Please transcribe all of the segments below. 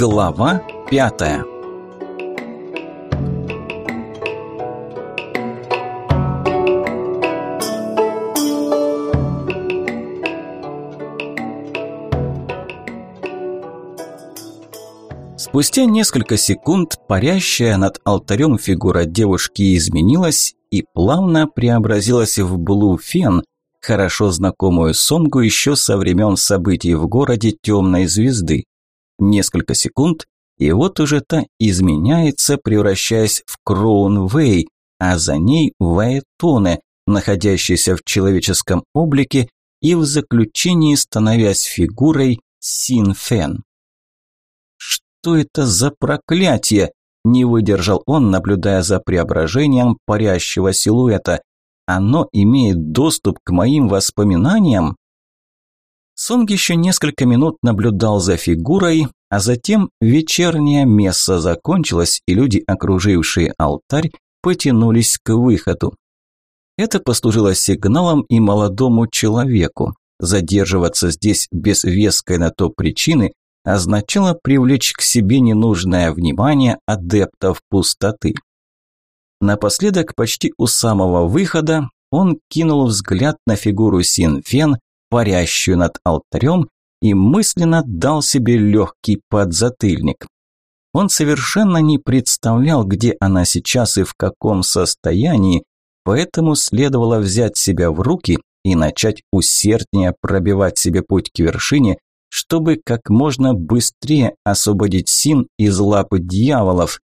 Глава пятая Спустя несколько секунд парящая над алтарем фигура девушки изменилась и плавно преобразилась в Блуфен, хорошо знакомую Сонгу еще со времен событий в городе Темной Звезды. Несколько секунд, и вот уже та изменяется, превращаясь в Кроунвей, а за ней в Аэтоне, находящийся в человеческом облике и в заключении становясь фигурой Синфен. Что это за проклятие? Не выдержал он, наблюдая за преображением парящего силуэта. Оно имеет доступ к моим воспоминаниям? Сонг еще несколько минут наблюдал за фигурой, а затем вечернее место закончилось, и люди, окружившие алтарь, потянулись к выходу. Это послужило сигналом и молодому человеку. Задерживаться здесь без веской на то причины означало привлечь к себе ненужное внимание адептов пустоты. Напоследок, почти у самого выхода, он кинул взгляд на фигуру Синфен, парящую над алтарем, и мысленно дал себе легкий подзатыльник. Он совершенно не представлял, где она сейчас и в каком состоянии, поэтому следовало взять себя в руки и начать усерднее пробивать себе путь к вершине, чтобы как можно быстрее освободить Син из лапы дьяволов,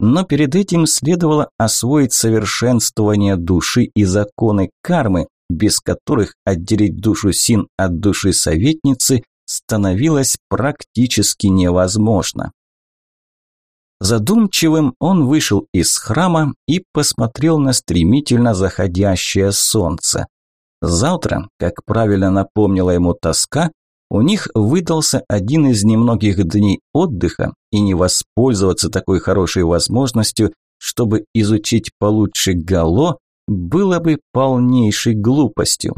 но перед этим следовало освоить совершенствование души и законы кармы, без которых отделить душу Син от души советницы становилось практически невозможно. Задумчивым он вышел из храма и посмотрел на стремительно заходящее солнце. Завтра, как правильно напомнила ему тоска, у них выдался один из немногих дней отдыха, и не воспользоваться такой хорошей возможностью, чтобы изучить получше Гало, было бы полнейшей глупостью.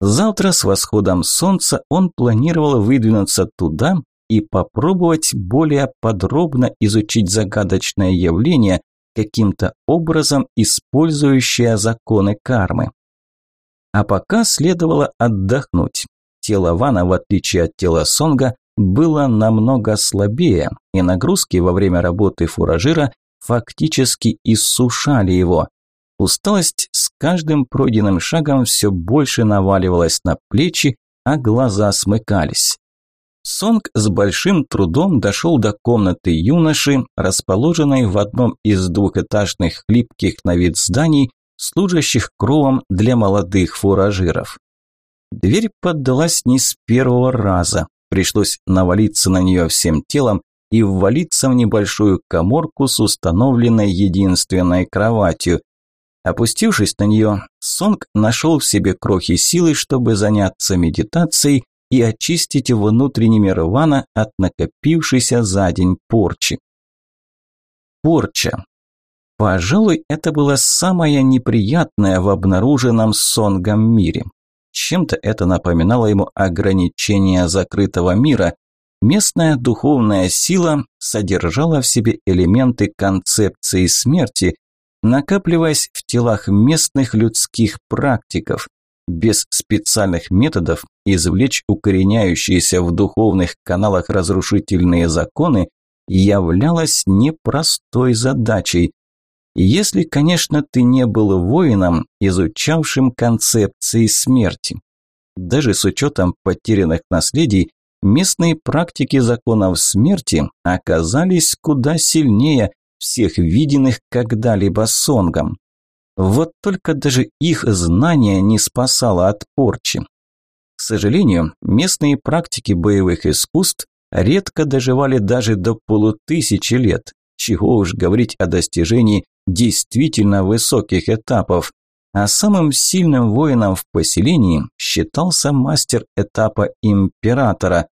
Завтра с восходом солнца он планировал выдвинуться туда и попробовать более подробно изучить загадочное явление, каким-то образом использующее законы кармы. А пока следовало отдохнуть. Тело Вана, в отличие от тела Сонга, было намного слабее, и нагрузки во время работы фуражира фактически иссушали его. Усталость с каждым пройденным шагом все больше наваливалась на плечи, а глаза смыкались. Сонг с большим трудом дошел до комнаты юноши, расположенной в одном из двухэтажных хлипких на вид зданий, служащих кровом для молодых фуражиров. Дверь поддалась не с первого раза. Пришлось навалиться на нее всем телом и ввалиться в небольшую коморку с установленной единственной кроватью. Опустившись на нее, Сонг нашел в себе крохи силы, чтобы заняться медитацией и очистить внутренний мир Вана от накопившейся за день порчи. Порча. Пожалуй, это было самое неприятное в обнаруженном Сонгом мире. Чем-то это напоминало ему ограничение закрытого мира. Местная духовная сила содержала в себе элементы концепции смерти, накапливаясь в телах местных людских практиков. Без специальных методов извлечь укореняющиеся в духовных каналах разрушительные законы являлось непростой задачей, если, конечно, ты не был воином, изучавшим концепции смерти. Даже с учетом потерянных наследий, местные практики законов смерти оказались куда сильнее всех виденных когда-либо сонгом. Вот только даже их знание не спасало от порчи. К сожалению, местные практики боевых искусств редко доживали даже до полутысячи лет, чего уж говорить о достижении действительно высоких этапов, а самым сильным воином в поселении считался мастер этапа императора.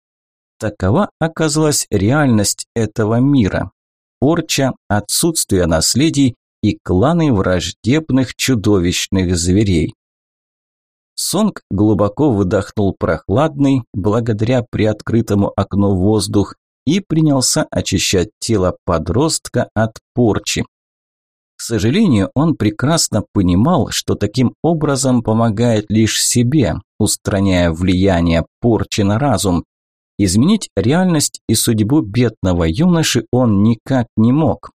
Такова оказалась реальность этого мира. Порча, отсутствие наследий и кланы враждебных чудовищных зверей. Сонг глубоко выдохнул прохладный, благодаря приоткрытому окну воздух, и принялся очищать тело подростка от порчи. К сожалению, он прекрасно понимал, что таким образом помогает лишь себе, устраняя влияние порчи на разум. Изменить реальность и судьбу бедного юноши он никак не мог.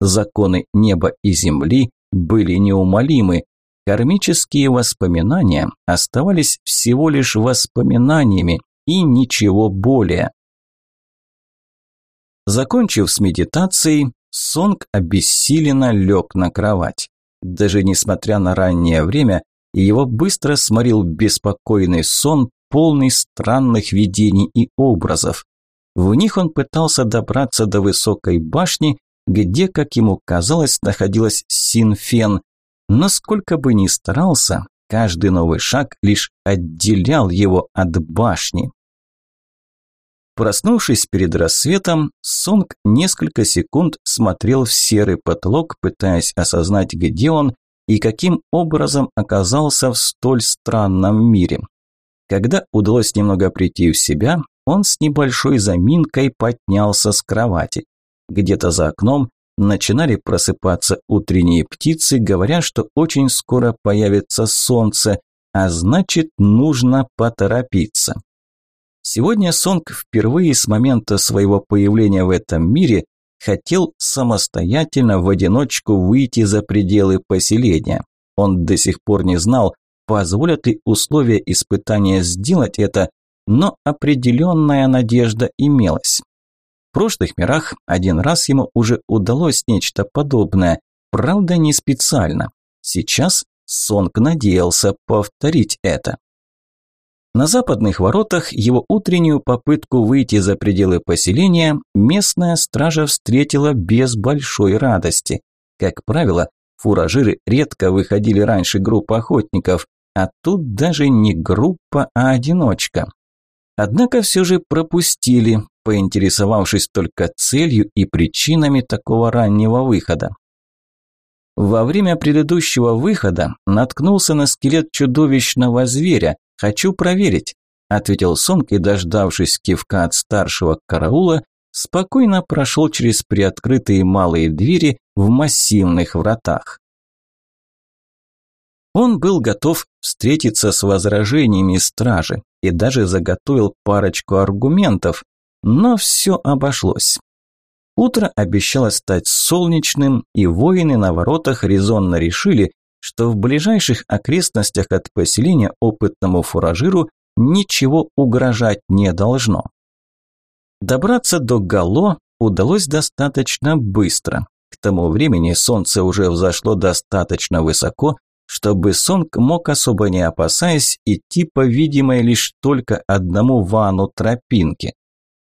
Законы неба и земли были неумолимы. Кармические воспоминания оставались всего лишь воспоминаниями и ничего более. Закончив с медитацией, Сонг обессиленно лег на кровать. Даже несмотря на раннее время, его быстро сморил беспокойный сон, полный странных видений и образов. В них он пытался добраться до высокой башни, где, как ему казалось, находилась Синфен, но сколько бы ни старался, каждый новый шаг лишь отделял его от башни. Проснувшись перед рассветом, Сонг несколько секунд смотрел в серый потолок, пытаясь осознать, где он и каким образом оказался в столь странном мире. Когда удалось немного прийти в себя, он с небольшой заминкой поднялся с кровати. Где-то за окном начинали просыпаться утренние птицы, говоря, что очень скоро появится солнце, а значит нужно поторопиться. Сегодня Сонг впервые с момента своего появления в этом мире хотел самостоятельно в одиночку выйти за пределы поселения. Он до сих пор не знал, позволят ли условия испытания сделать это, но определенная надежда имелась. В прошлых мирах один раз ему уже удалось нечто подобное, правда не специально. Сейчас Сонг надеялся повторить это. На западных воротах его утреннюю попытку выйти за пределы поселения местная стража встретила без большой радости. Как правило, фуражиры редко выходили раньше группы охотников, а тут даже не группа, а одиночка. Однако все же пропустили, поинтересовавшись только целью и причинами такого раннего выхода. Во время предыдущего выхода наткнулся на скелет чудовищного зверя, «Хочу проверить», – ответил Сонг и, дождавшись кивка от старшего караула, спокойно прошел через приоткрытые малые двери в массивных вратах. Он был готов встретиться с возражениями стражи и даже заготовил парочку аргументов, но все обошлось. Утро обещало стать солнечным, и воины на воротах резонно решили, что в ближайших окрестностях от поселения опытному фуражиру ничего угрожать не должно. Добраться до Гало удалось достаточно быстро. К тому времени солнце уже взошло достаточно высоко, чтобы Сонг мог, особо не опасаясь, идти по видимой лишь только одному вану тропинке.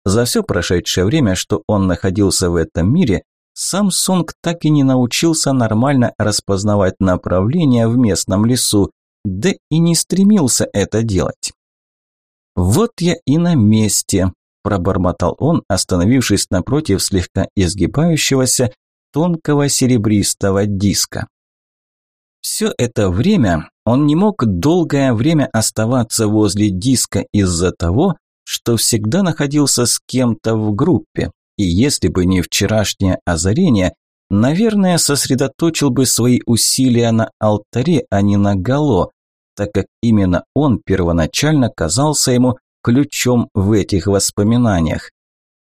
За все прошедшее время, что он находился в этом мире, Самсунг так и не научился нормально распознавать направления в местном лесу, да и не стремился это делать. «Вот я и на месте», – пробормотал он, остановившись напротив слегка изгибающегося тонкого серебристого диска. Все это время он не мог долгое время оставаться возле диска из-за того, что всегда находился с кем-то в группе, и если бы не вчерашнее озарение, наверное, сосредоточил бы свои усилия на алтаре, а не на Гало, так как именно он первоначально казался ему ключом в этих воспоминаниях.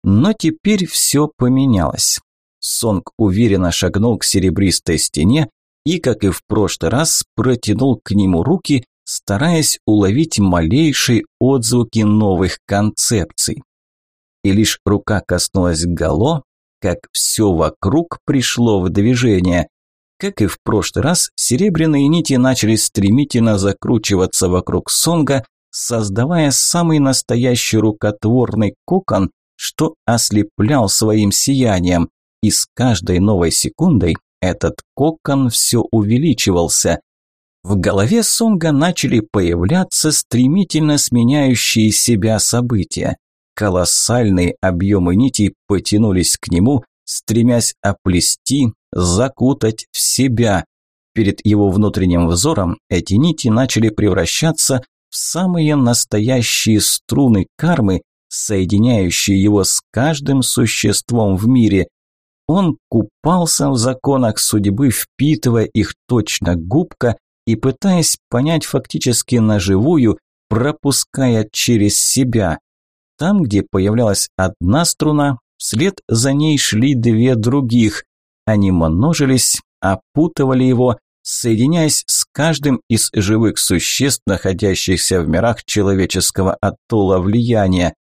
Но теперь все поменялось. Сонг уверенно шагнул к серебристой стене и, как и в прошлый раз, протянул к нему руки, стараясь уловить малейшие отзвуки новых концепций и лишь рука коснулась Гало, как все вокруг пришло в движение. Как и в прошлый раз, серебряные нити начали стремительно закручиваться вокруг Сонга, создавая самый настоящий рукотворный кокон, что ослеплял своим сиянием, и с каждой новой секундой этот кокон все увеличивался. В голове Сонга начали появляться стремительно сменяющие себя события. Колоссальные объемы нитей потянулись к нему, стремясь оплести, закутать в себя. Перед его внутренним взором эти нити начали превращаться в самые настоящие струны кармы, соединяющие его с каждым существом в мире. Он купался в законах судьбы, впитывая их точно губка и пытаясь понять фактически наживую, пропуская через себя. Там, где появлялась одна струна, вслед за ней шли две других. Они множились, опутывали его, соединяясь с каждым из живых существ, находящихся в мирах человеческого атолла влияния.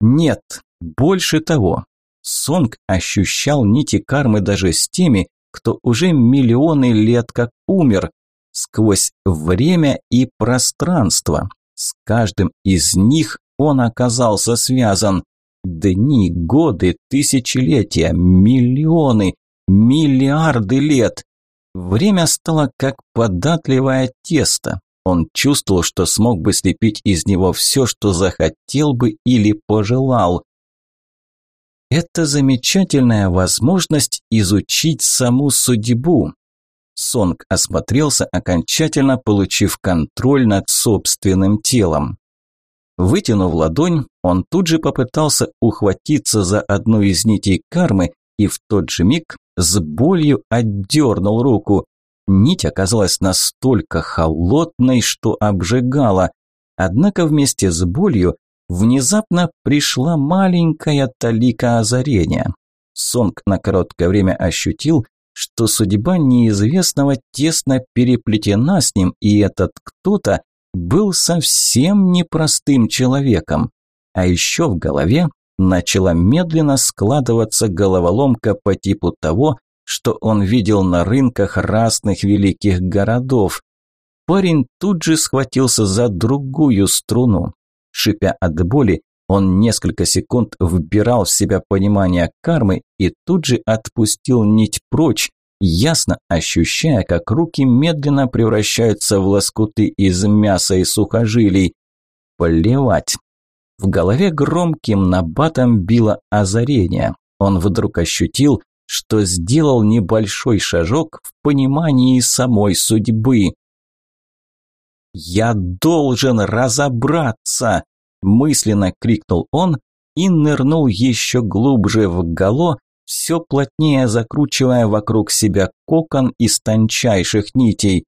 Нет, больше того. Сонг ощущал нити кармы даже с теми, кто уже миллионы лет как умер, сквозь время и пространство. С каждым из них он оказался связан. Дни, годы, тысячелетия, миллионы, миллиарды лет. Время стало как податливое тесто. Он чувствовал, что смог бы слепить из него все, что захотел бы или пожелал. Это замечательная возможность изучить саму судьбу. Сонг осмотрелся, окончательно получив контроль над собственным телом. Вытянув ладонь, он тут же попытался ухватиться за одну из нитей кармы и в тот же миг с болью отдернул руку. Нить оказалась настолько холодной, что обжигала. Однако вместе с болью внезапно пришла маленькая талика озарения. Сонг на короткое время ощутил, что судьба неизвестного тесно переплетена с ним, и этот кто-то был совсем непростым человеком. А еще в голове начала медленно складываться головоломка по типу того, что он видел на рынках разных великих городов. Парень тут же схватился за другую струну. Шипя от боли, он несколько секунд вбирал в себя понимание кармы и тут же отпустил нить прочь, ясно ощущая, как руки медленно превращаются в лоскуты из мяса и сухожилий. Плевать. В голове громким набатом било озарение. Он вдруг ощутил, что сделал небольшой шажок в понимании самой судьбы. «Я должен разобраться!» – мысленно крикнул он и нырнул еще глубже в гало, все плотнее закручивая вокруг себя кокон из тончайших нитей.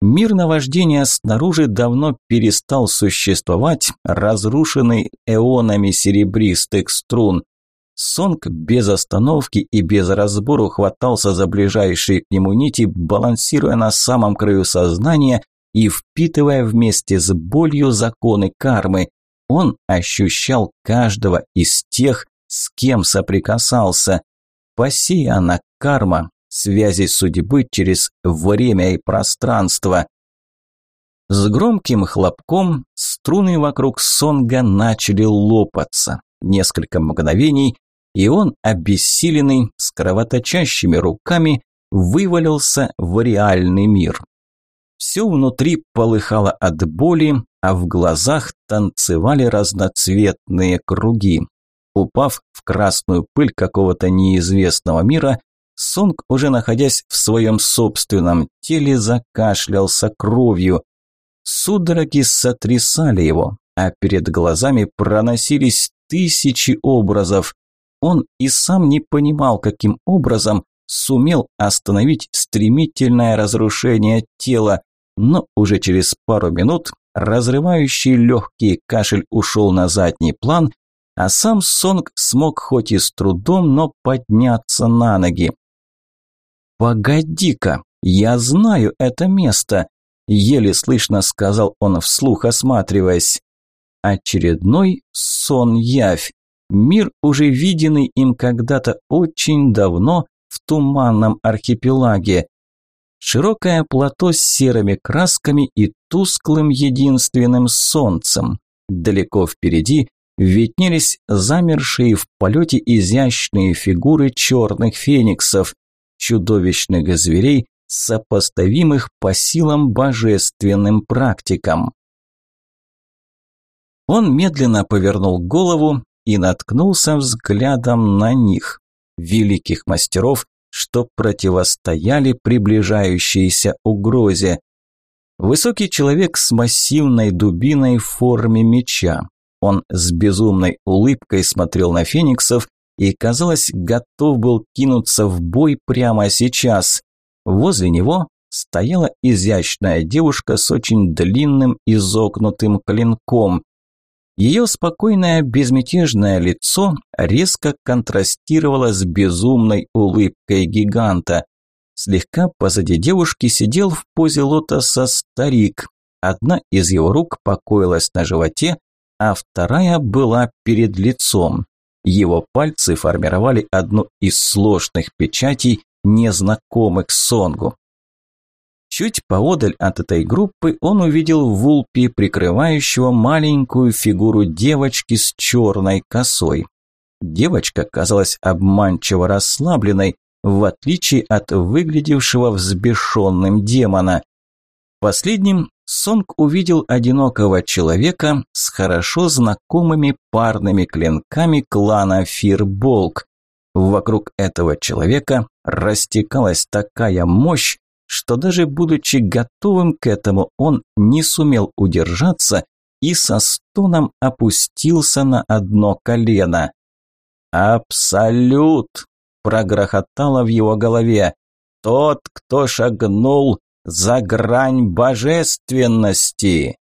Мир наваждения снаружи давно перестал существовать, разрушенный эонами серебристых струн. Сонг без остановки и без разбору хватался за ближайшие к нему нити, балансируя на самом краю сознания и впитывая вместе с болью законы кармы. Он ощущал каждого из тех, с кем соприкасался. Посеяна карма, связи судьбы через время и пространство. С громким хлопком струны вокруг Сонга начали лопаться. Несколько мгновений, и он, обессиленный, с кровоточащими руками, вывалился в реальный мир. Все внутри полыхало от боли, а в глазах танцевали разноцветные круги. Упав в красную пыль какого-то неизвестного мира, Сонг, уже находясь в своем собственном теле, закашлялся кровью. Судороги сотрясали его, а перед глазами проносились тысячи образов. Он и сам не понимал, каким образом сумел остановить стремительное разрушение тела, но уже через пару минут разрывающий легкий кашель ушел на задний план, а сам Сонг смог хоть и с трудом, но подняться на ноги. «Погоди-ка, я знаю это место», – еле слышно сказал он вслух, осматриваясь. Очередной сон-явь. Мир, уже виденный им когда-то очень давно в туманном архипелаге. Широкое плато с серыми красками и тусклым единственным солнцем. Далеко впереди виднелись замершие в полете изящные фигуры черных фениксов, чудовищных зверей, сопоставимых по силам божественным практикам. Он медленно повернул голову и наткнулся взглядом на них, великих мастеров, что противостояли приближающейся угрозе. Высокий человек с массивной дубиной в форме меча, Он с безумной улыбкой смотрел на фениксов и, казалось, готов был кинуться в бой прямо сейчас. Возле него стояла изящная девушка с очень длинным изогнутым клинком. Ее спокойное безмятежное лицо резко контрастировало с безумной улыбкой гиганта. Слегка позади девушки сидел в позе лотоса старик. Одна из его рук покоилась на животе, а вторая была перед лицом. Его пальцы формировали одну из сложных печатей, незнакомых Сонгу. Чуть поодаль от этой группы он увидел Вулпи, прикрывающего маленькую фигуру девочки с черной косой. Девочка казалась обманчиво расслабленной, в отличие от выглядевшего взбешенным демона. Последним Сонг увидел одинокого человека с хорошо знакомыми парными клинками клана Фирболк. Вокруг этого человека растекалась такая мощь, что даже будучи готовым к этому, он не сумел удержаться и со стоном опустился на одно колено. «Абсолют!» – прогрохотало в его голове. «Тот, кто шагнул за грань божественности.